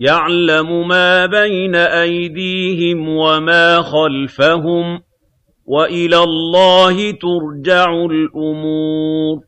يَعْلَمُ مَا بَيْنَ أَيْدِيهِمْ وَمَا خَلْفَهُمْ ۗ وَإِلَى اللَّهِ تُرْجَعُ الْأُمُورُ.